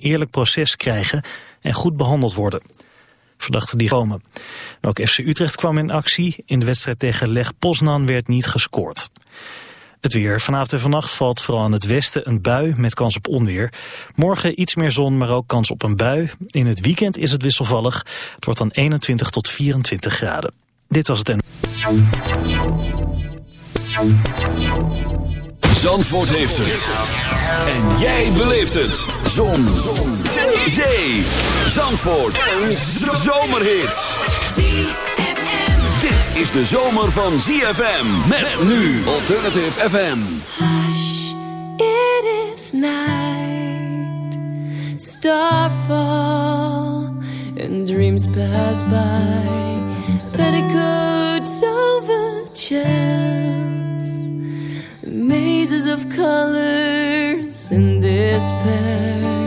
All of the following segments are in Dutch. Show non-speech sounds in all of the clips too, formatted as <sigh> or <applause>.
eerlijk proces krijgen en goed behandeld worden. Verdachten die komen. Ook FC Utrecht kwam in actie. In de wedstrijd tegen Leg Poznan werd niet gescoord. Het weer. Vanavond en vannacht valt vooral in het westen een bui met kans op onweer. Morgen iets meer zon, maar ook kans op een bui. In het weekend is het wisselvallig. Het wordt dan 21 tot 24 graden. Dit was het en... Zandvoort heeft het. En jij beleeft het. Zon. zon. Zee. Zandvoort. Een zomerhit. Dit is de zomer van ZFM. Met nu Alternative FM. Hush, it is night. Starfall and dreams pass by. Petticoats over chairs. Mazes of colors and despair.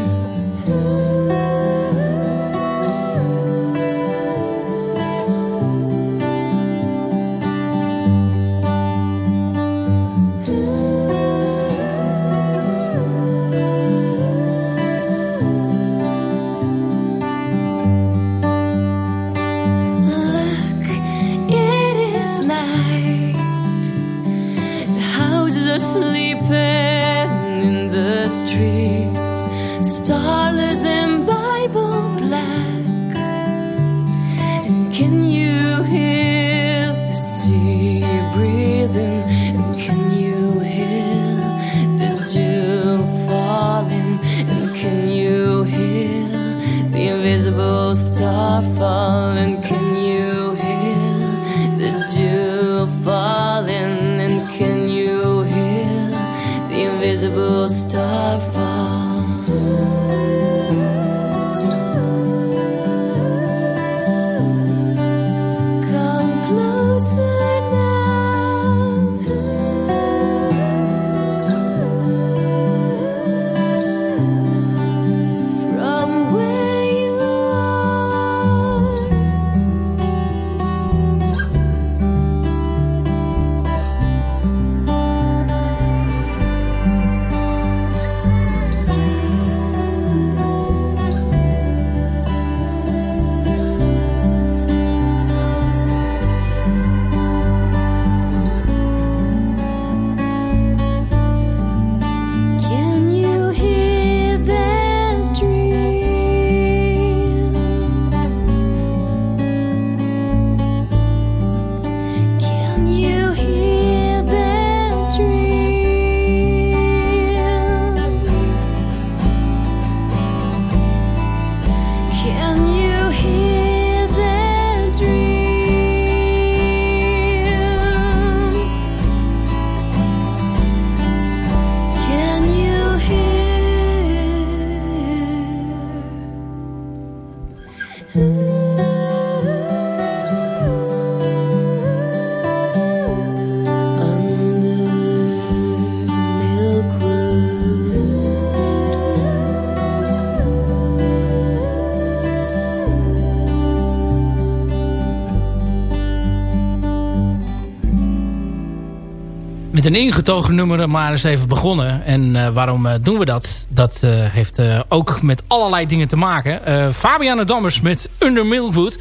Ingetogen nummer maar eens even begonnen. En uh, waarom uh, doen we dat? Dat uh, heeft ook met allerlei dingen te maken. Fabiana Dammers met Under Milkwood.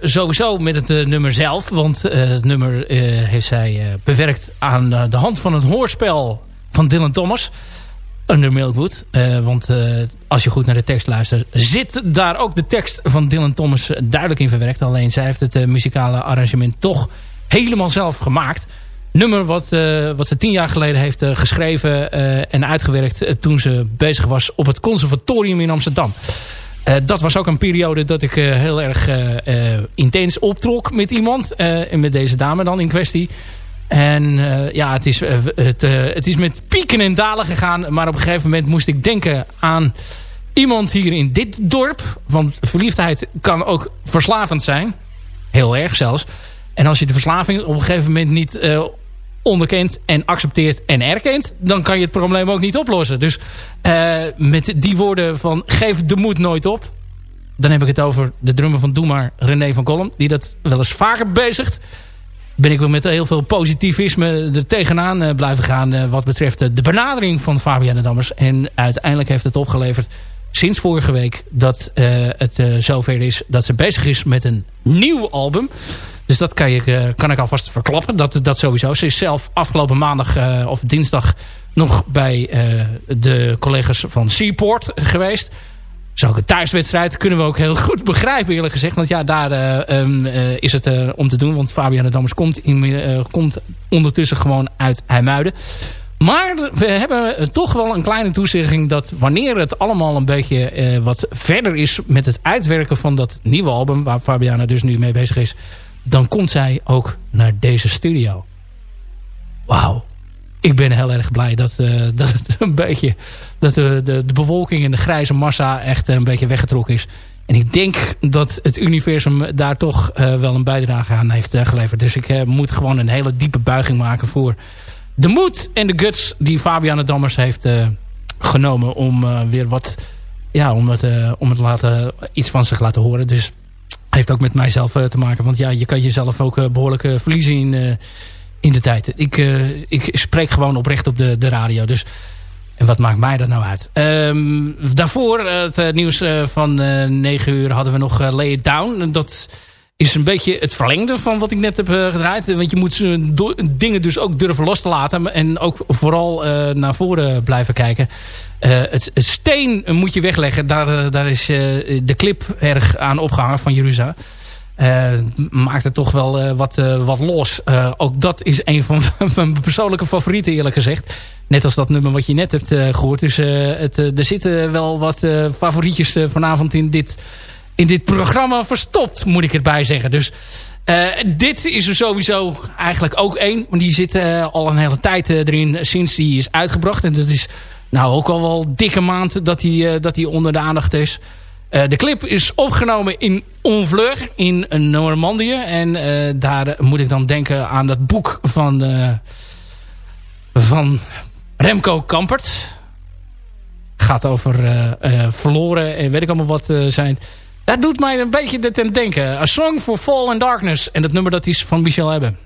sowieso met het nummer zelf. Want het nummer heeft zij bewerkt aan de hand van het hoorspel van Dylan Thomas. Under Milkwood. want als je goed naar de tekst luistert... zit daar ook de tekst van Dylan Thomas duidelijk in verwerkt. Alleen zij heeft het muzikale arrangement toch helemaal zelf gemaakt nummer wat, uh, wat ze tien jaar geleden heeft uh, geschreven uh, en uitgewerkt toen ze bezig was op het conservatorium in Amsterdam. dat was ook een periode dat ik heel erg intens optrok met iemand. en met deze dame dan in kwestie. En ja, het is, het, het is met pieken en dalen gegaan. Maar op een gegeven moment moest ik denken aan iemand hier in dit dorp. Want verliefdheid kan ook verslavend zijn. Heel erg zelfs. En als je de verslaving op een gegeven moment niet onderkent en accepteert en erkent... dan kan je het probleem ook niet oplossen. Dus uh, met die woorden van geef de moed nooit op... dan heb ik het over de drummer van Doe maar, René van Kolm... die dat wel eens vaker bezigt. Ben ik wel met heel veel positivisme er tegenaan uh, blijven gaan... Uh, wat betreft de benadering van Fabian de Dammers. En uiteindelijk heeft het opgeleverd sinds vorige week dat het zover is dat ze bezig is met een nieuw album. Dus dat kan, je, kan ik alvast verklappen. Dat, dat sowieso. Ze is zelf afgelopen maandag of dinsdag nog bij de collega's van Seaport geweest. Zo ook thuiswedstrijd kunnen we ook heel goed begrijpen eerlijk gezegd. Want ja, daar uh, is het om te doen. Want Fabian Dammers komt, in, komt ondertussen gewoon uit IJmuiden. Maar we hebben toch wel een kleine toezegging dat wanneer het allemaal een beetje wat verder is met het uitwerken van dat nieuwe album, waar Fabiana dus nu mee bezig is, dan komt zij ook naar deze studio. Wauw ik ben heel erg blij dat, uh, <laughs> dat een beetje dat de, de, de bewolking en de grijze massa echt een beetje weggetrokken is. En ik denk dat het universum daar toch uh, wel een bijdrage aan heeft geleverd. Dus ik moet gewoon een hele diepe buiging maken voor de moed en de guts die Fabian Dammers heeft genomen om weer wat, ja, om het, om het laten, iets van zich laten horen. Dus heeft ook met mijzelf te maken. Want ja, je kan jezelf ook behoorlijk verliezen in in de tijd. Ik, ik spreek gewoon oprecht op de, de radio. Dus, en wat maakt mij dat nou uit? Um, daarvoor, het nieuws van uh, 9 uur, hadden we nog Lay It Down. Dat is een beetje het verlengde van wat ik net heb gedraaid. Want je moet dingen dus ook durven los te laten. En ook vooral naar voren blijven kijken. Het, het, steen moet je wegleggen. Daar, daar is de clip erg aan opgehangen van Jeruzalem. Maakt het toch wel wat, wat los. ook dat is een van <laughs> mijn persoonlijke favorieten eerlijk gezegd. Net als dat nummer wat je net hebt gehoord. Dus het, er zitten wel wat favorietjes vanavond in dit, in dit programma verstopt, moet ik erbij zeggen. Dus dit is er sowieso eigenlijk ook één. Want die zit al een hele tijd erin sinds die is uitgebracht. En dat is nou ook al wel dikke maand dat die, dat die onder de aandacht is. De clip is opgenomen in Onvleur in Normandië. En daar moet ik dan denken aan dat boek van, van Remco Kampert. Gaat over verloren en weet ik allemaal wat zijn. Dat doet mij een beetje ten denken. A Song for Fall and Darkness. En dat nummer dat is van Michel Hebben.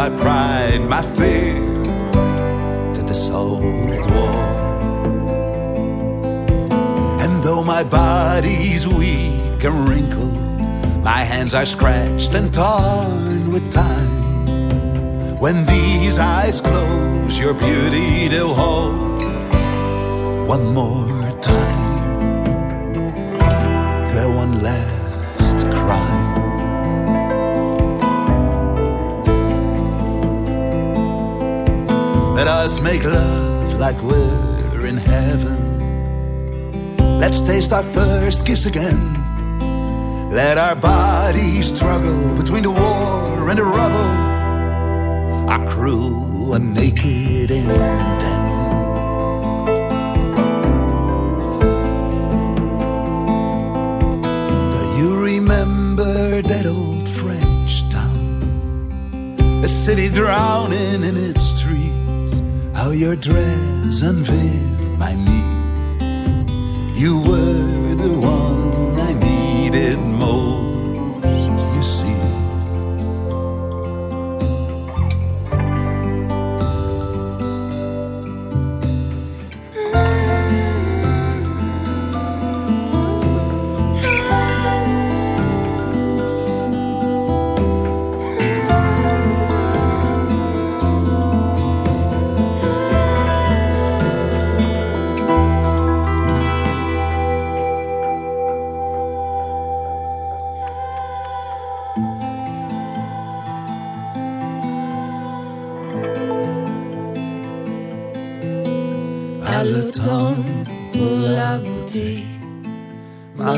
my pride, my fear to this old war. And though my body's weak and wrinkled, my hands are scratched and torn with time. When these eyes close, your beauty they'll hold one more time. Their one last cry. Let us make love like we're in heaven. Let's taste our first kiss again. Let our bodies struggle between the war and the rubble. Our crew are naked and Do your dress and veil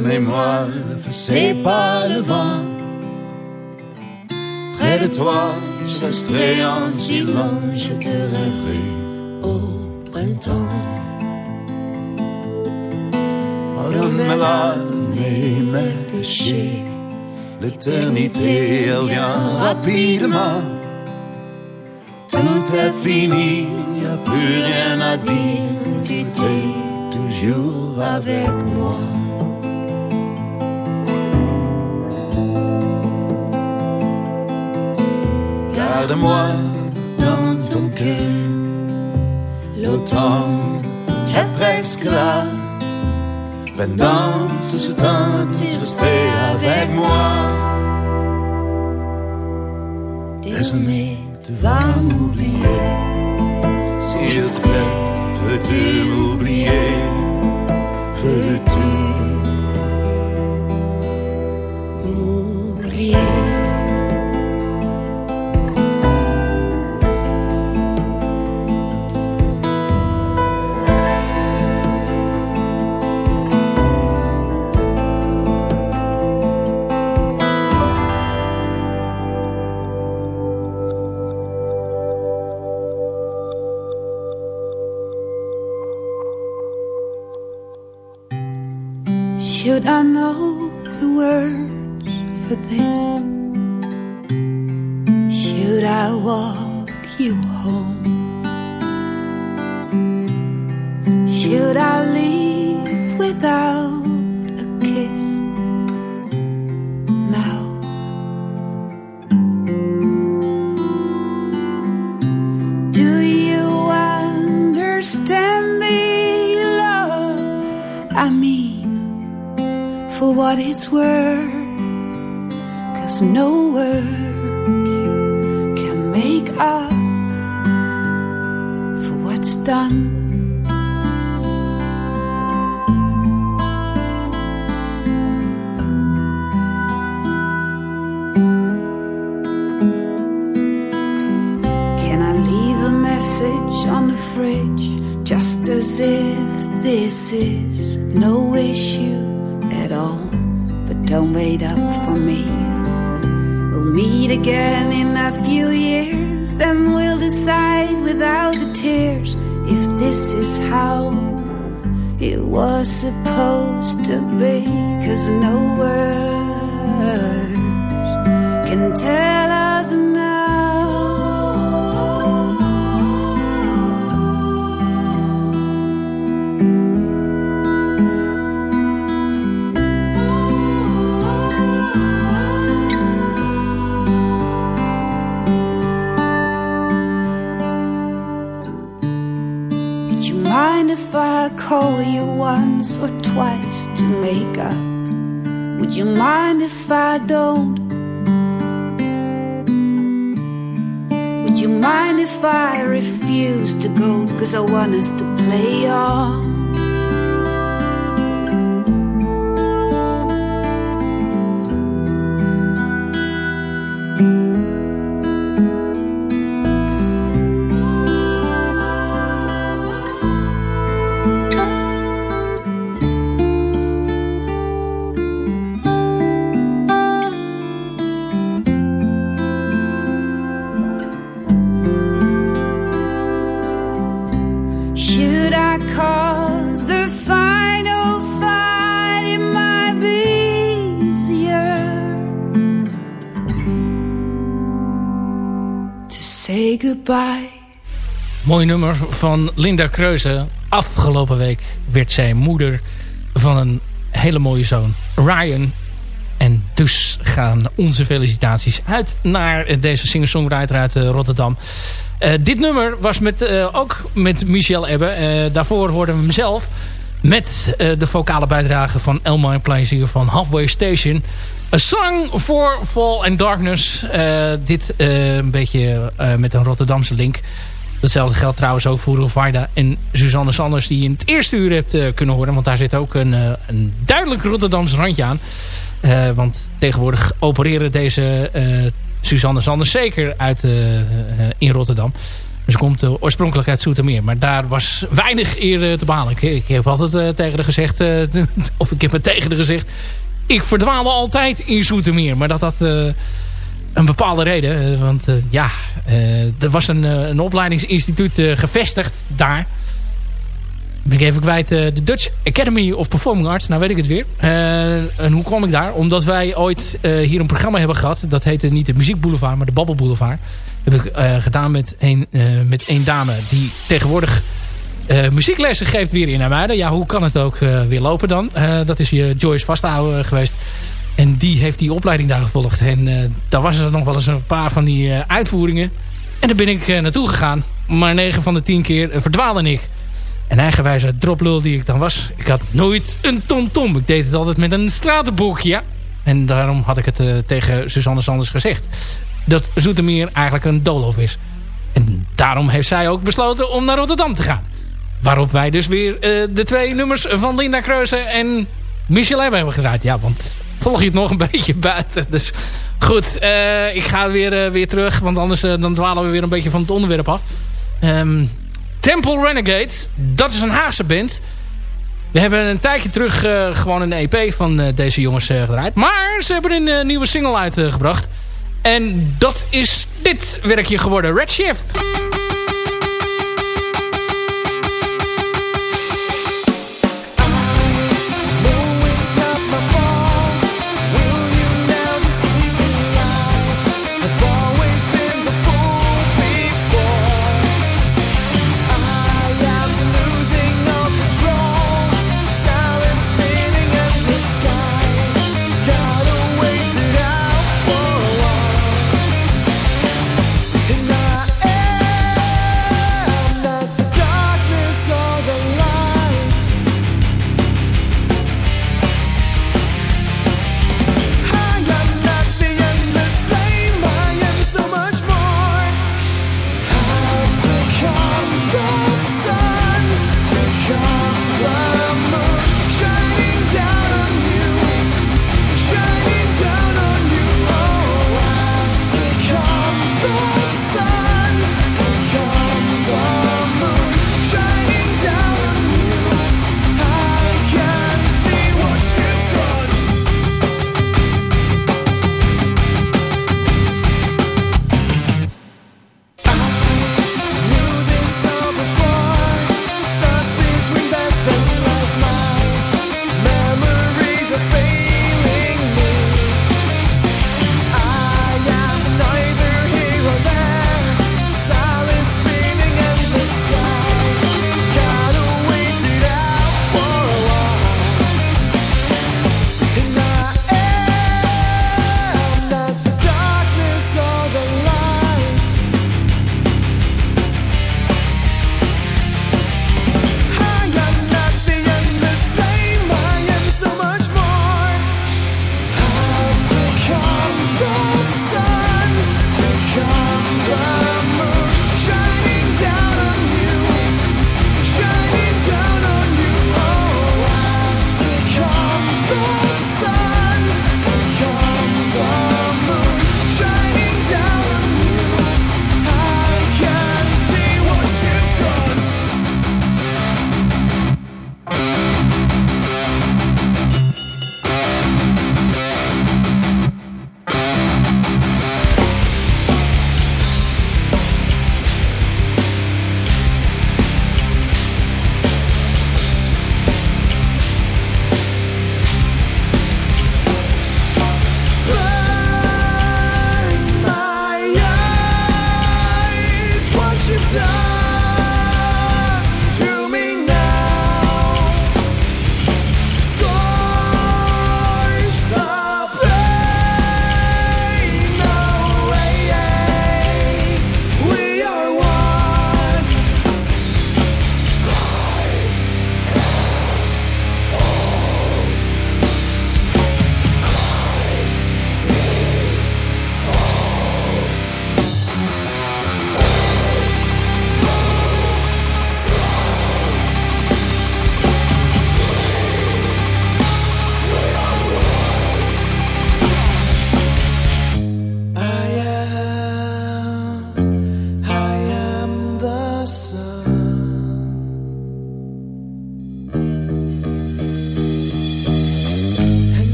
mémoire passée par le vent. Près de toi, je resterai en silence, je te rêverai au printemps. Pardonne mes larmes mes péchés. L'éternité, elle vient rapidement. Tout est fini, y a plus rien à dire. Tu es toujours avec moi. Garde-moi dans ton cœur. L'automne est presque là. Pendant tout ce temps, tu restais avec moi. Désormais, tu vas m'oublier. Should I know the words for this? Should I walk you home? Should I leave without it's worth. Cause no words can make up for what's done. Can I leave a message on the fridge just as if this is no this is how it was supposed to be. Cause no I don't? Would you mind if I refuse to go? Cause I want us to play on. Mooi nummer van Linda Kreuze. Afgelopen week werd zij moeder van een hele mooie zoon, Ryan. En dus gaan onze felicitaties uit naar deze singer-songwriter uit uh, Rotterdam. Uh, dit nummer was met, uh, ook met Michel Ebbe. daarvoor hoorden we hem zelf met de vocale bijdrage van Elmine Plezier van Halfway Station. A Song for Fall and Darkness. dit een beetje met een Rotterdamse link. Datzelfde geldt trouwens ook voor Rovaida en Suzanne Sanders... die je in het eerste uur hebt uh, kunnen horen. Want daar zit ook een, uh, een duidelijk Rotterdamse randje aan. Uh, want tegenwoordig opereren deze Suzanne Sanders zeker uit in Rotterdam. Ze komt oorspronkelijk uit Zoetermeer. Maar daar was weinig eer te behalen. Ik, ik heb altijd tegen haar gezegd... <laughs> of ik heb het tegen haar gezegd... ik verdwaal altijd in Zoetermeer. Maar dat dat een bepaalde reden. Eh, want uh, ja, uh, er was een, een opleidingsinstituut gevestigd daar. Ben ik even kwijt. de Dutch Academy of Performing Arts. Nou weet ik het weer. en hoe kwam ik daar? Omdat wij ooit hier een programma hebben gehad. Dat heette niet de Muziek Boulevard, maar de Babbel Boulevard. Heb ik gedaan met een, met een dame die tegenwoordig muzieklessen geeft weer in Amuiden. Ja, hoe kan het ook weer lopen dan? dat is je Joyce Vasthouden geweest. En die heeft die opleiding daar gevolgd. En uh, daar was er nog wel eens een paar van die uh, uitvoeringen. En daar ben ik uh, naartoe gegaan. Maar 9 van de 10 keer verdwaalde ik. En eigenwijze droplul die ik dan was. Ik had nooit een tom-tom. Ik deed het altijd met een stratenboekje. En daarom had ik het tegen Suzanne Sanders gezegd. Dat Zoetermeer eigenlijk een doolhof is. En daarom heeft zij ook besloten om naar Rotterdam te gaan. Waarop wij dus weer de twee nummers van Linda Kreuze en Michel hebben gedraaid. Ja, want volg je het nog een <laughs> beetje buiten. Dus goed, uh, ik ga weer, uh, weer terug. Want anders uh, dan dwalen we weer een beetje van het onderwerp af. Um, Temple Renegade, dat is een Haagse band. We hebben een tijdje terug gewoon een EP van deze jongens gedraaid. Maar ze hebben een nieuwe single uitgebracht. en dat is dit werkje geworden, Redshift.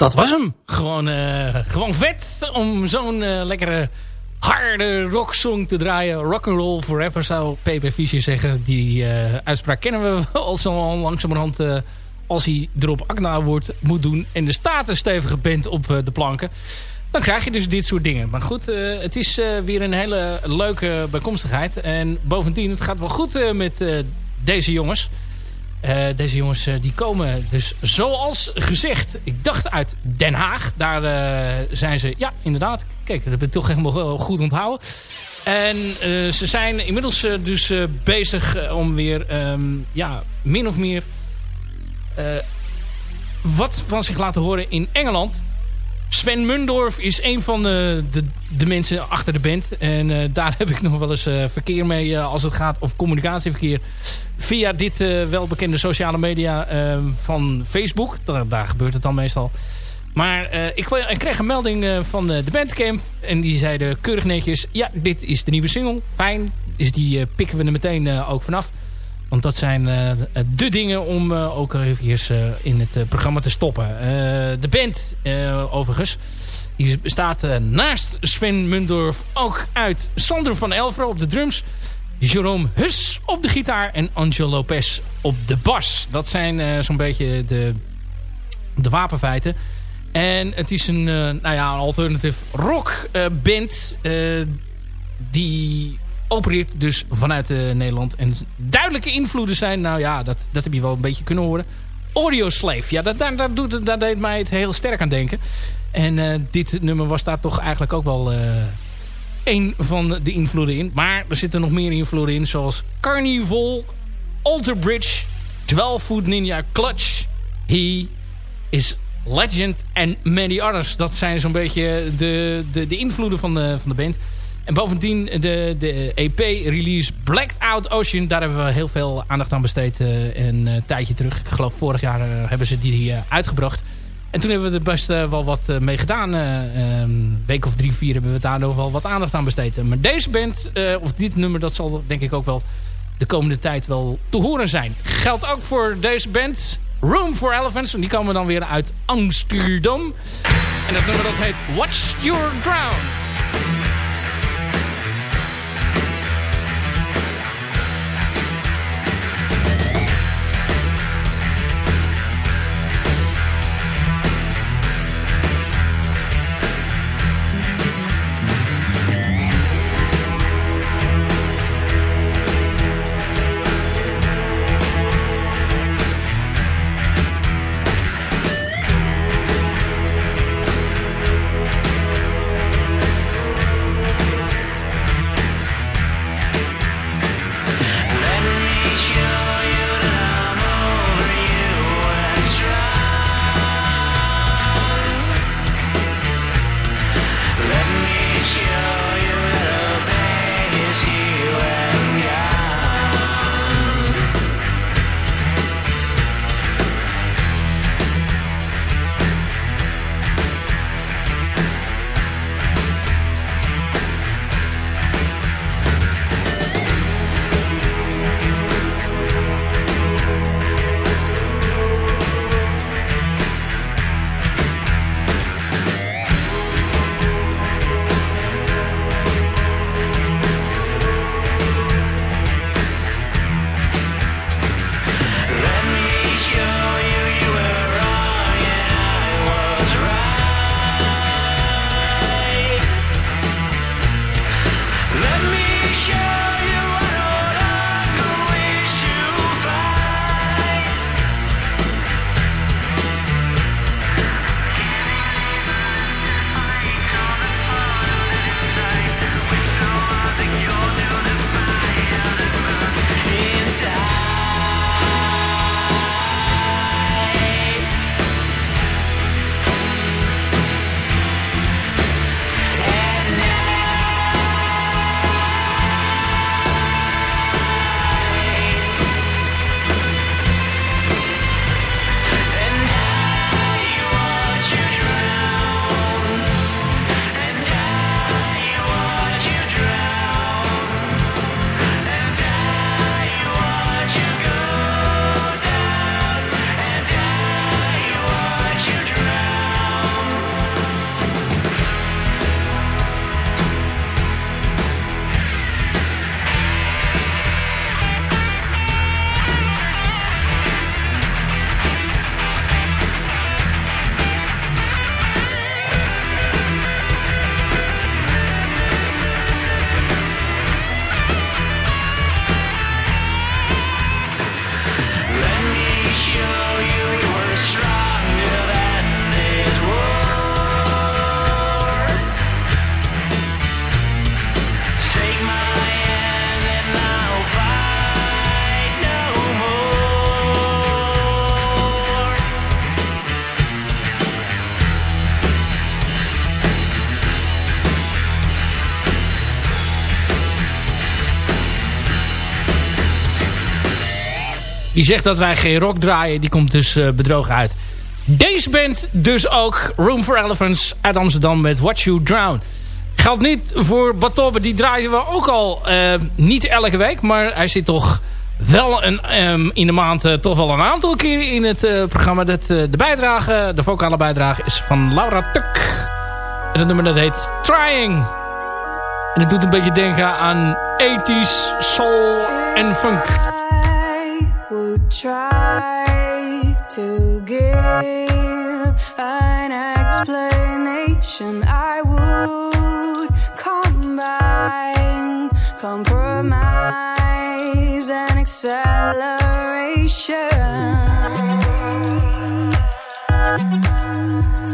Dat was hem. Gewoon, uh, gewoon vet om zo'n uh, lekkere harde rocksong te draaien. Rock'n'roll forever zou P.P. Fischer zeggen. Die uh, uitspraak kennen we al zo langzamerhand als hij erop akna wordt, moet doen. En de staat stevige band op de planken. Dan krijg je dus dit soort dingen. Maar goed, het is weer een hele leuke bijkomstigheid. En bovendien, het gaat wel goed met deze jongens. Uh, deze jongens uh, die komen dus zoals gezegd, ik dacht uit Den Haag. Daar uh, zijn ze, ja inderdaad, kijk dat heb ik toch helemaal goed onthouden. En ze zijn inmiddels dus bezig om weer um, ja, min of meer wat van zich laten horen in Engeland. Sven Mundorf is een van de, de, de mensen achter de band. En daar <laughs> heb ik nog wel eens verkeer mee als het gaat of communicatieverkeer. Via dit welbekende sociale media van Facebook. Daar, gebeurt het dan meestal. Maar ik, ik, kreeg een melding van de bandcamp. En die zeiden keurig netjes. Ja, dit is de nieuwe single. Fijn. Dus die pikken we er meteen ook vanaf. Want dat zijn de dingen om ook even in het programma te stoppen. de band overigens. Die bestaat naast Sven Mundorf ook uit Sander van Elveren op de drums. Jerome Hus op de gitaar en Angel Lopez op de bas. Dat zijn zo'n beetje de, de wapenfeiten. En het is een, nou ja, een alternative rock band die opereert dus vanuit Nederland. En duidelijke invloeden zijn, nou ja, dat, dat heb je wel een beetje kunnen horen. Audio Slave, ja, dat, daar, doet, daar deed mij het heel sterk aan denken. En dit nummer was daar toch eigenlijk ook wel een van de invloeden in. Maar er zitten nog meer invloeden in, zoals Carnival, Alter Bridge, 12 Foot Ninja Clutch, He is Legend en many others. Dat zijn zo'n beetje de, de, de invloeden van de, van de band. En bovendien de, de EP-release Blacked Out Ocean. Daar hebben we heel veel aandacht aan besteed uh, een uh, tijdje terug. Ik geloof vorig jaar uh, hebben ze die uitgebracht. En toen hebben we er best wel wat mee gedaan. een week of drie, vier hebben we daar nog wel wat aandacht aan besteed. Maar deze band, of dit nummer, dat zal denk ik ook wel de komende tijd wel te horen zijn. Geldt ook voor deze band. Room for Elephants. En die komen dan weer uit Amsterdam. En dat nummer dat heet Watch Your Ground. Die zegt dat wij geen rock draaien, die komt dus bedrogen uit. Deze band dus ook, Room for Elephants uit Amsterdam met Watch You Drown. Geldt niet voor Batobe, die draaien we ook al niet elke week, maar hij zit toch wel een, um, in de maand uh, toch wel een aantal keer in het programma. Dat, de bijdrage, de vocale bijdrage is van Laura Tuk. En dat nummer dat heet Trying. En het doet een beetje denken aan 80s soul en funk. Try to give an explanation. I would combine compromise. And acceleration.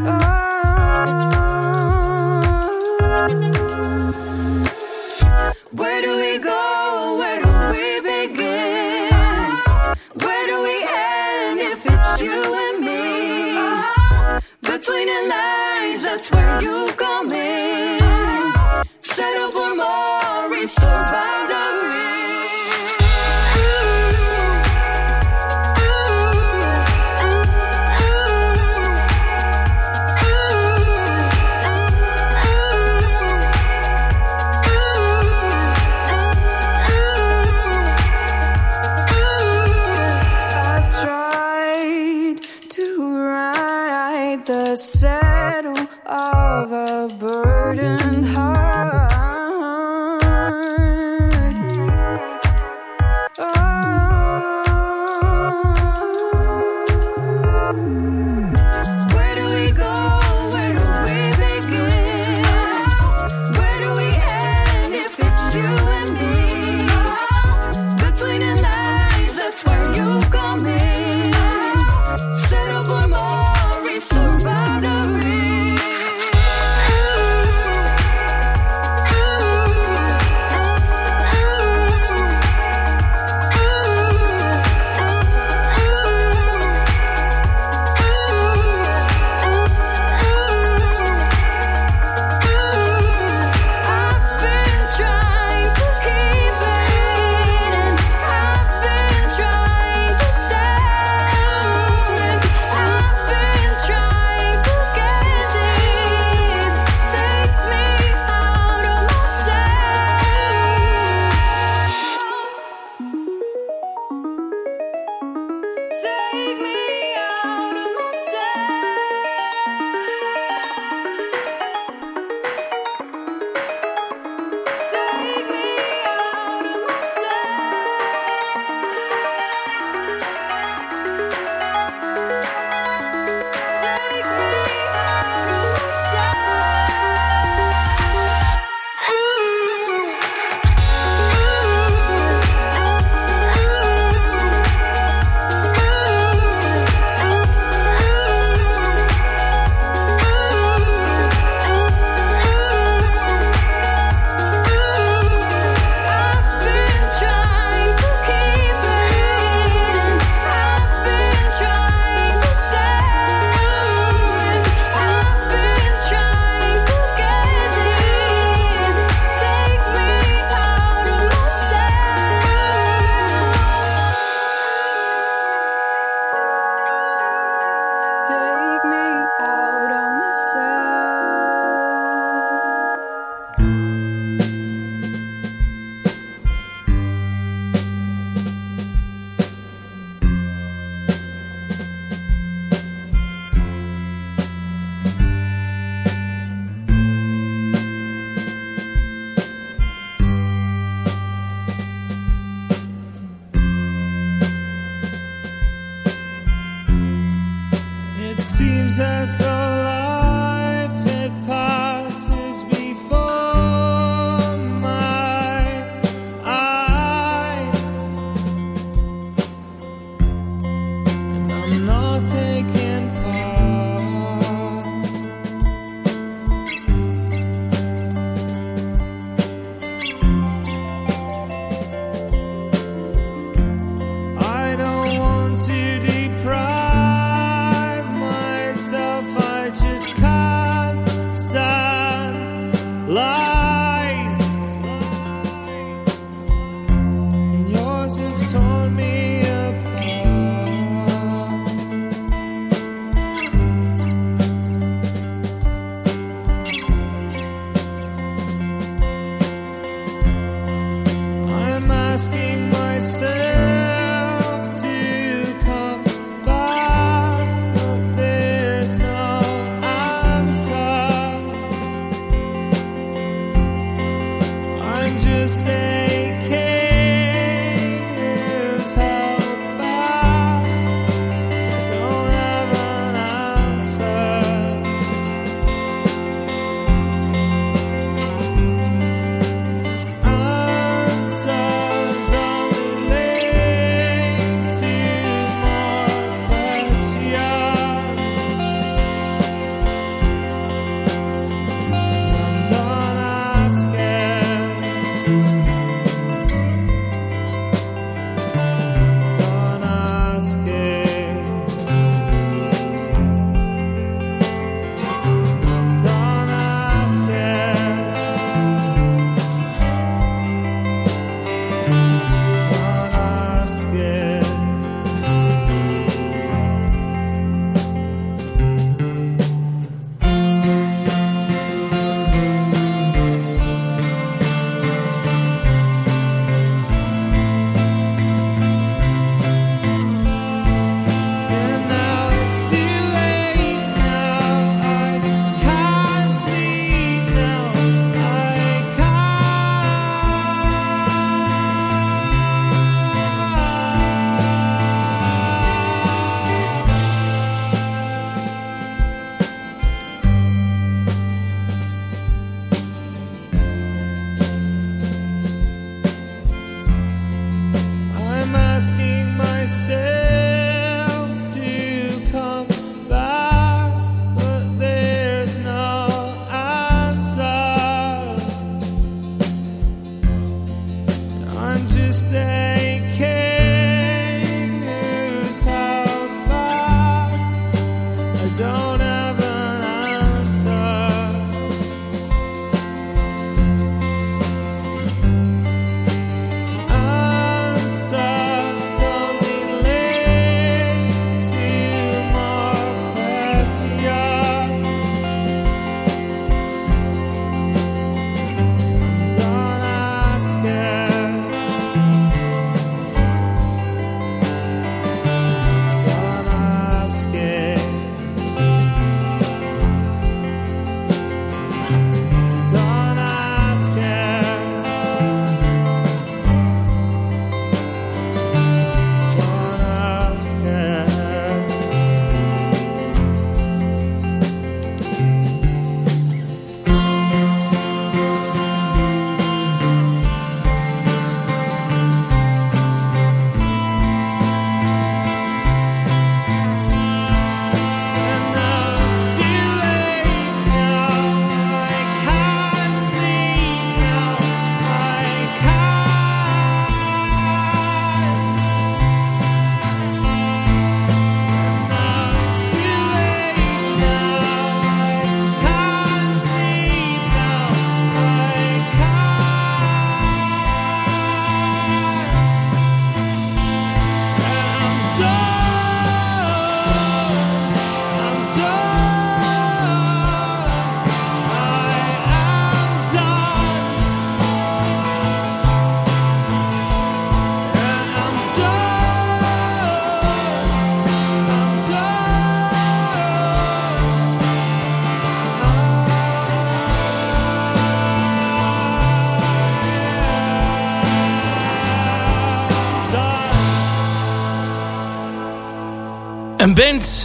Oh. Where do we go? That's where you come in.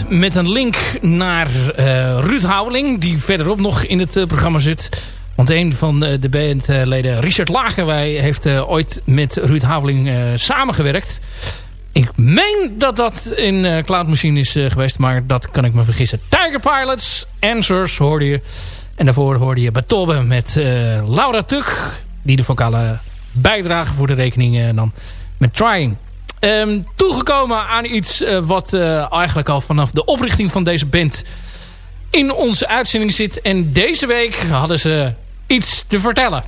Met een link naar uh, Ruud Houweling, die verderop nog in het uh, programma zit. Want een van uh, de bandleden, Richard Lagerwij, heeft ooit met Ruud Houweling samengewerkt. Ik meen dat dat in Cloud Machine is geweest, maar dat kan ik me vergissen. Tiger Pilots, Answers hoorde je. En daarvoor hoorde je Batobbe met Laura Tuk, die de vocale bijdrage voor de rekening nam met Trying. Um, toegekomen aan iets uh, wat uh, eigenlijk al vanaf de oprichting van deze band in onze uitzending zit. En deze week hadden ze iets te vertellen.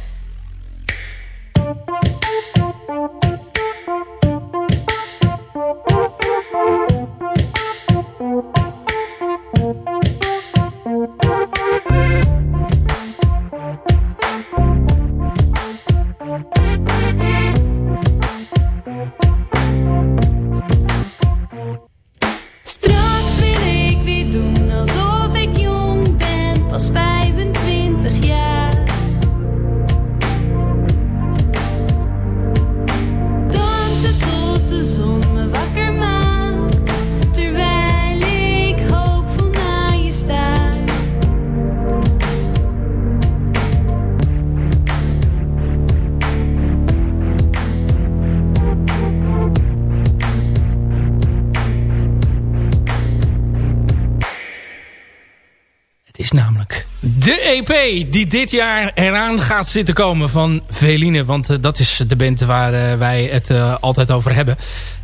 Die dit jaar eraan gaat zitten komen van Veline. Want uh, dat is de band waar uh, wij het uh, altijd over hebben.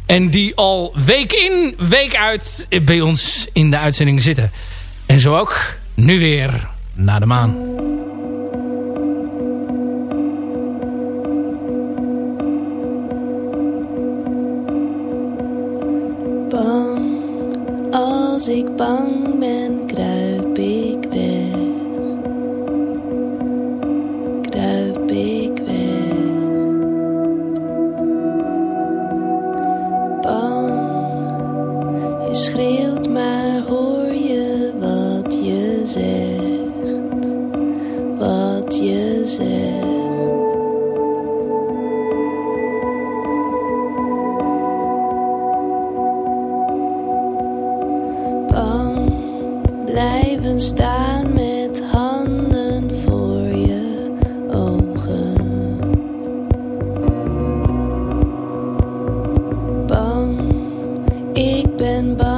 En die al week in, week uit bij ons in de uitzending zitten. En zo ook nu weer naar de maan. Bang, als ik bang ben bang,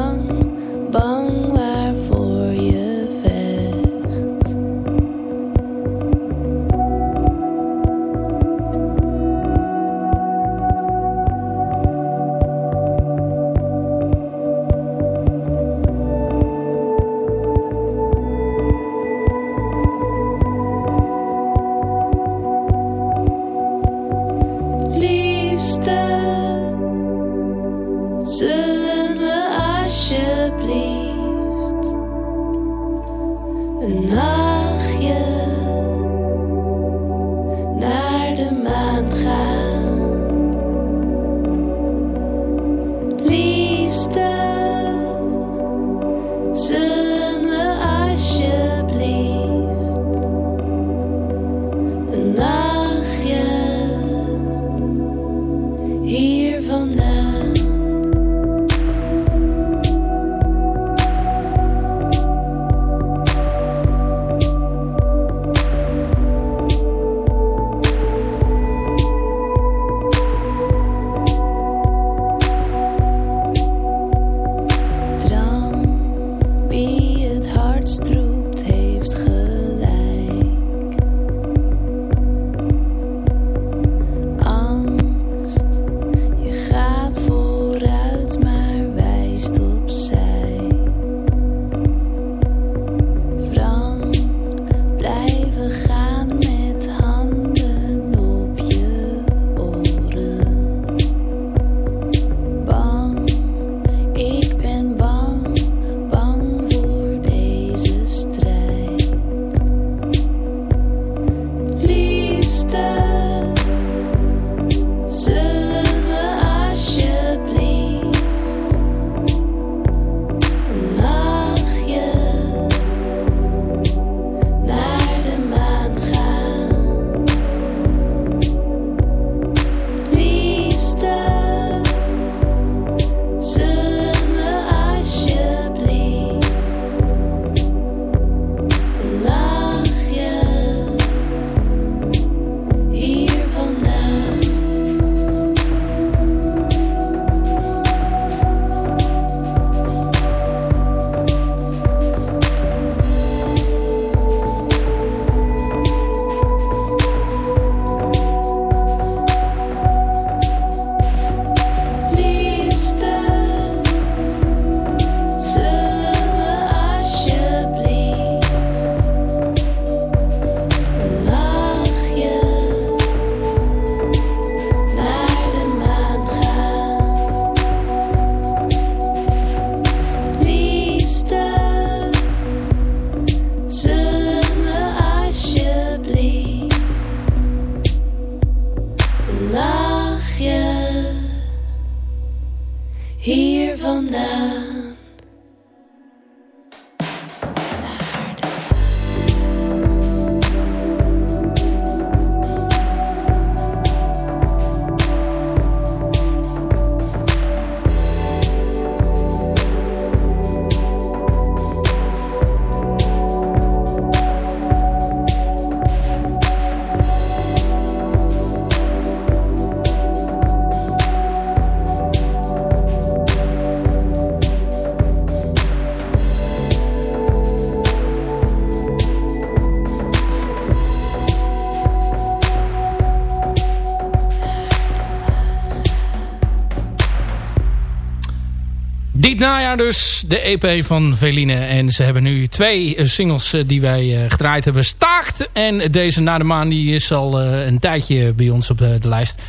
najaar dus de EP van Veline. En ze hebben nu twee eh, singles eh, die wij eh, gedraaid hebben staakt. En deze Na de Maan die is al een tijdje bij ons op de, lijst.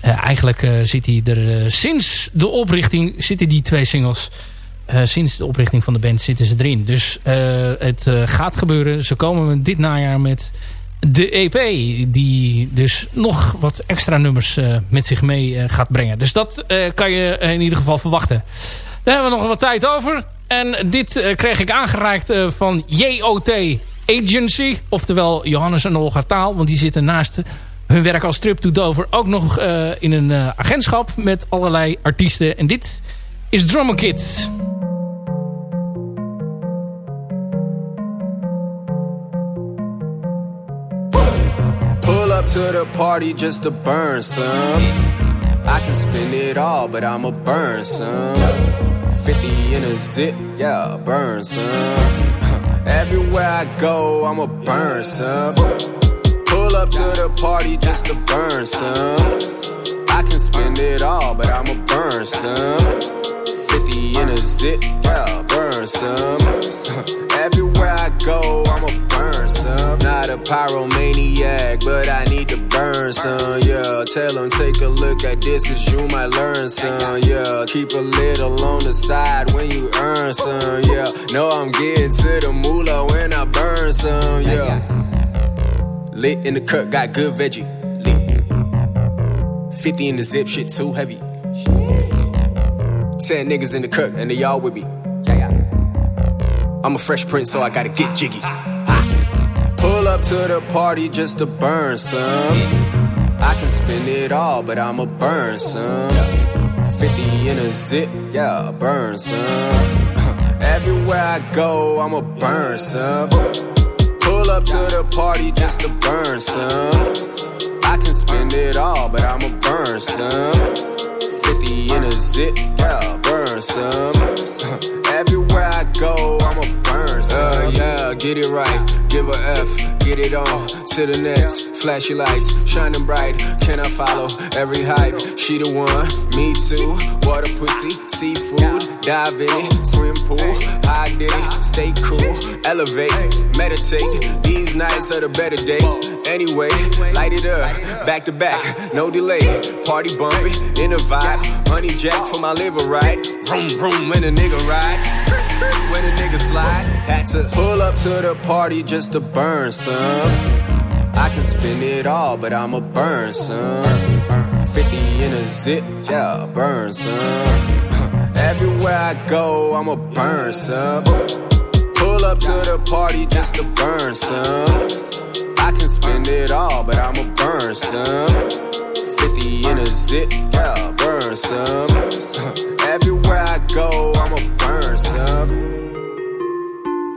Eigenlijk eh, zit hij er sinds de oprichting zitten die twee singles. sinds de oprichting van de band zitten ze erin. Dus het gaat gebeuren. Ze komen dit najaar met de EP. Die dus nog wat extra nummers met zich mee gaat brengen. Dus dat kan je in ieder geval verwachten. Daar hebben we nog wat tijd over. En dit eh, kreeg ik aangereikt eh, van JOT Agency. Oftewel Johannes en Olga Taal. Want die zitten naast hun werk als Trip to Dover ook nog eh, in een agentschap met allerlei artiesten. En dit is Drummer Kid. Pull up to the party just to burn some. I can spend it all, but I'ma burn some. 50 in a zip, yeah, burn some. <laughs> Everywhere I go, I'ma burn some. Pull up to the party just to burn some. I can spend it all, but I'ma burn some. 50 in a zip, yeah, burn some. <laughs> Everywhere I go, I'ma burn some. Not a pyromaniac, but I need to burn some, yeah. Tell them take a look at this, cause you might learn some, yeah. Keep a little on the side when you earn some, yeah. Know I'm getting to the moolah when I burn some, yeah. Lit in the cut, got good veggie. Lit. 50 in the zip, shit too heavy. Ten niggas in the cut, and they all with me. I'm a fresh prince, so I gotta get jiggy. Pull up to the party just to burn some. I can spend it all, but I'ma burn some. 50 in a zip, yeah, burn some. <laughs> Everywhere I go, I'ma burn some. Pull up to the party just to burn some. I can spend it all, but I'ma burn some. 50 in a zip, yeah, burn some. <laughs> Everywhere I go, I'ma burn. Uh, yeah, get it right, give a F, get it on to the next. Flashy lights, shining bright. Can I follow every hype? She the one, me too. Water pussy, seafood, dive in it, swim pool. I did it, stay cool, elevate, meditate. These nights are the better days. Anyway, light it up, back to back, no delay. Party bumping in a vibe. Honey jack for my liver, right? Vroom, vroom, when a nigga ride. Skirt, skirt, when a nigga slide. Had to pull up to the party just to burn some. I can spend it all, but I'ma burn some. 50 in a zip, yeah, burn some. Everywhere I go, I'ma burn some. Pull up to the party just to burn some. I can spend it all, but I'ma burn some. 50 in a zip, yeah, burn some. <laughs> Everywhere I go, I'ma burn some.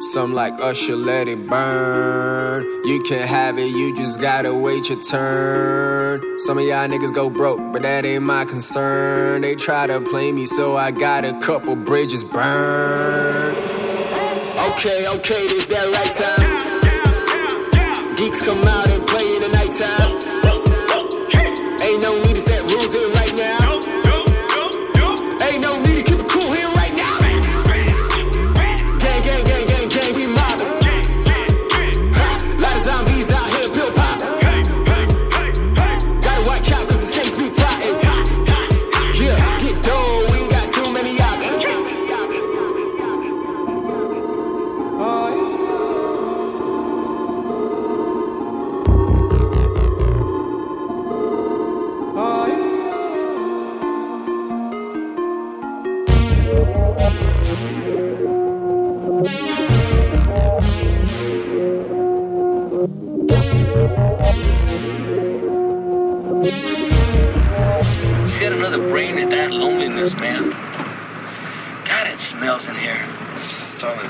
Some like Usher, let it burn. You can have it, you just gotta wait your turn. Some of y'all niggas go broke, but that ain't my concern. They try to play me, so I got a couple bridges burned. Okay, okay, this that right time. Geeks come out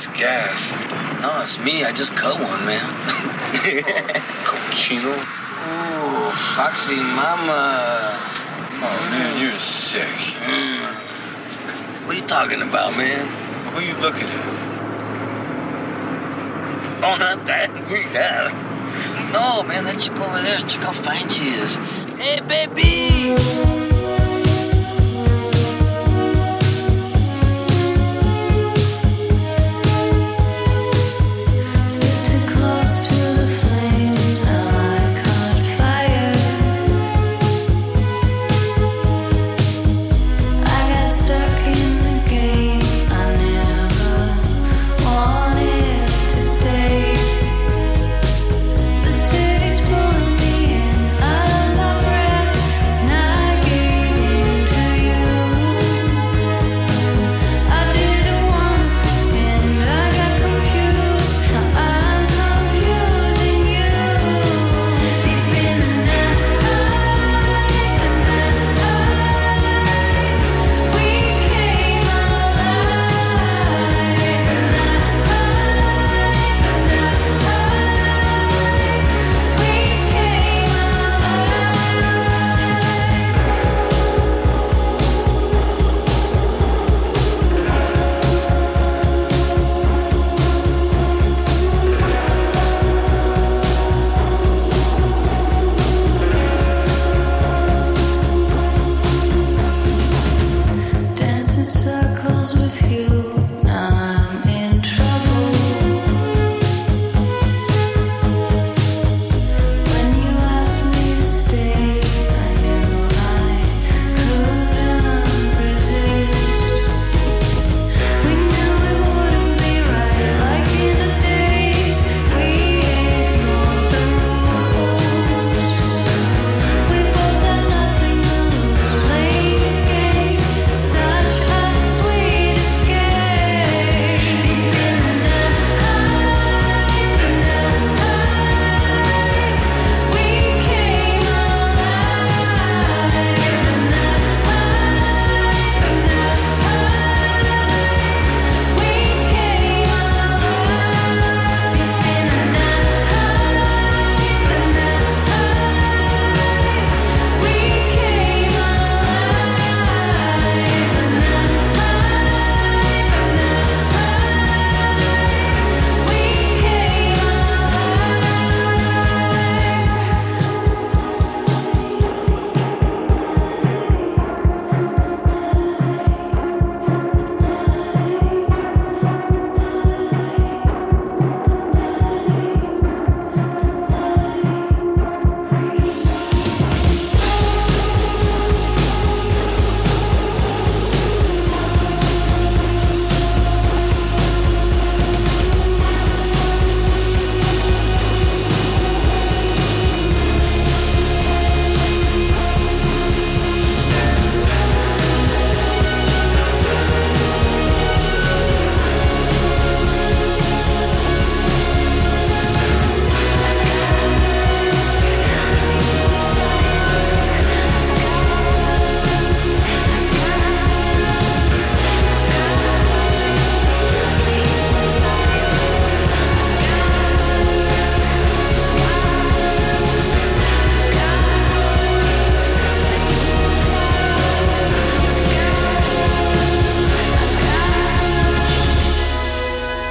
It's gas. No, it's me. I just cut one, man. <laughs> Cochino? Ooh, Foxy Mama. Oh, man, you're sick. What are you talking about, man? Who are you looking at? Oh, not that. that. No, man, that chick over there. Check how fine she is. Hey, baby!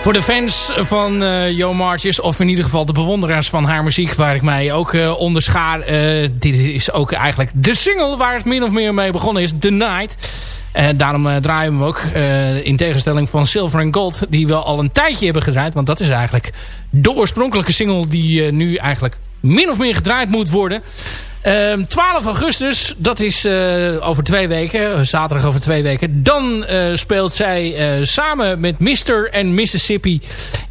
Voor de fans van uh, Jo Marches, of in ieder geval de bewonderaars van haar muziek, waar ik mij ook. Uh, dit is ook eigenlijk de single waar het min of meer mee begonnen is, The Night. En daarom draaien we hem ook, in tegenstelling van Silver and Gold, die we al een tijdje hebben gedraaid. Want dat is eigenlijk de oorspronkelijke single die nu eigenlijk min of meer gedraaid moet worden. 12 ehm, augustus, dat is uh, over twee weken, eh, zaterdag over twee weken. Dan uh, speelt zij samen met Mr. en Mississippi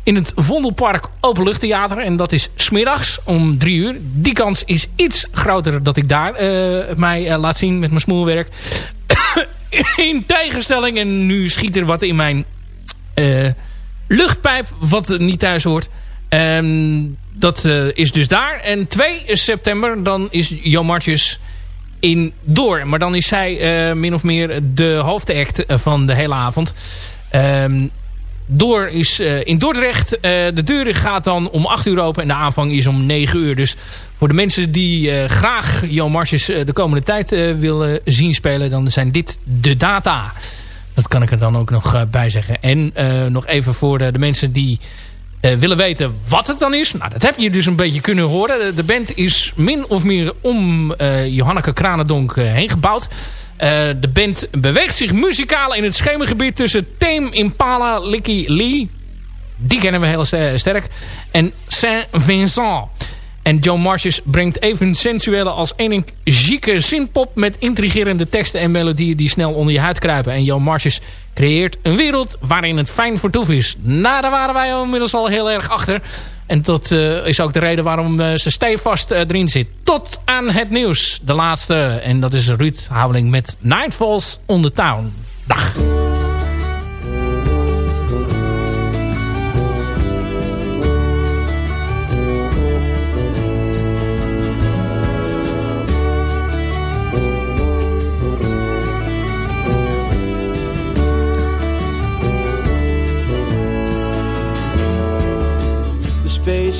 in het Vondelpark Openluchttheater. En dat is smiddags om drie uur. Die kans is iets groter dat ik daar mij laat zien met mijn smoelwerk. <coughs> in tegenstelling, en nu schiet er wat in mijn luchtpijp wat niet thuis hoort... Um, dat uh, is dus daar. En 2 september, dan is Jo Martjes in Door. Maar dan is zij uh, min of meer de hoofdact van de hele avond. Um, door is in Dordrecht. de deur gaat dan om 8 uur open en de aanvang is om 9 uur. Dus voor de mensen die graag Jo Martjes de komende tijd willen zien spelen... dan zijn dit de data. Dat kan ik er dan ook nog bij zeggen. En nog even voor de mensen die uh, willen weten wat het dan is. Nou, dat heb je dus een beetje kunnen horen. De band is min of meer om uh, Johanneke Kranendonk uh, heen gebouwd. de band beweegt zich muzikaal in het schemergebied tussen Tame Impala, Licky Lee. Die kennen we heel sterk. En Saint-Vincent. En Joe Marches brengt even sensuele als energieke synpop... met intrigerende teksten en melodieën die snel onder je huid kruipen. En Joe Marches creëert een wereld waarin het fijn voor toef is. Nou, daar waren wij inmiddels al heel erg achter. En dat uh, is ook de reden waarom uh, ze stevast uh, erin zit. Tot aan het nieuws. De laatste. En dat is Ruud Houweling met Nightfalls on the Town. Dag.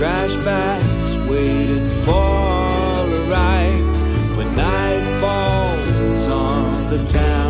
Trash bag's waiting for a ride when night falls on the town.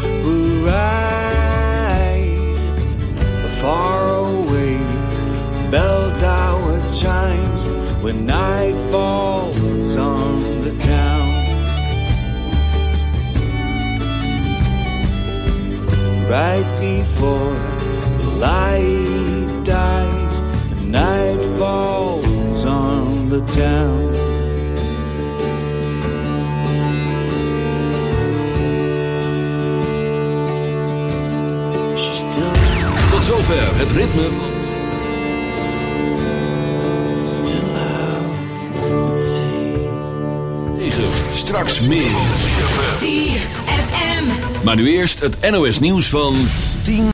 light dies, the night falls on the town. She's still Tot zover het ritme van... still. Straks meer. ZFM. Maar nu eerst het NOS nieuws van 10.